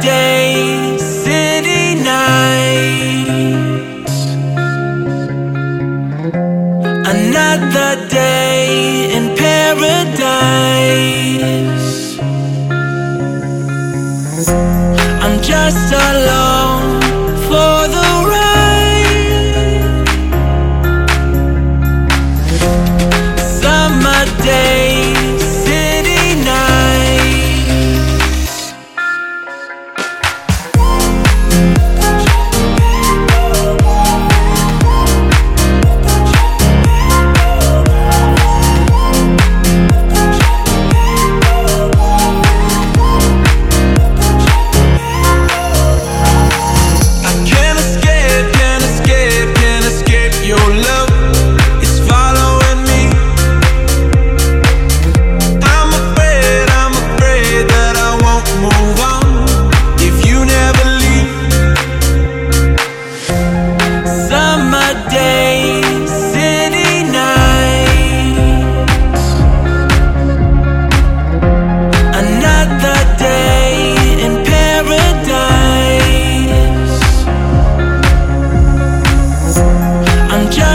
day, city nights. Another day in paradise. I'm just alone.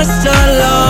just alone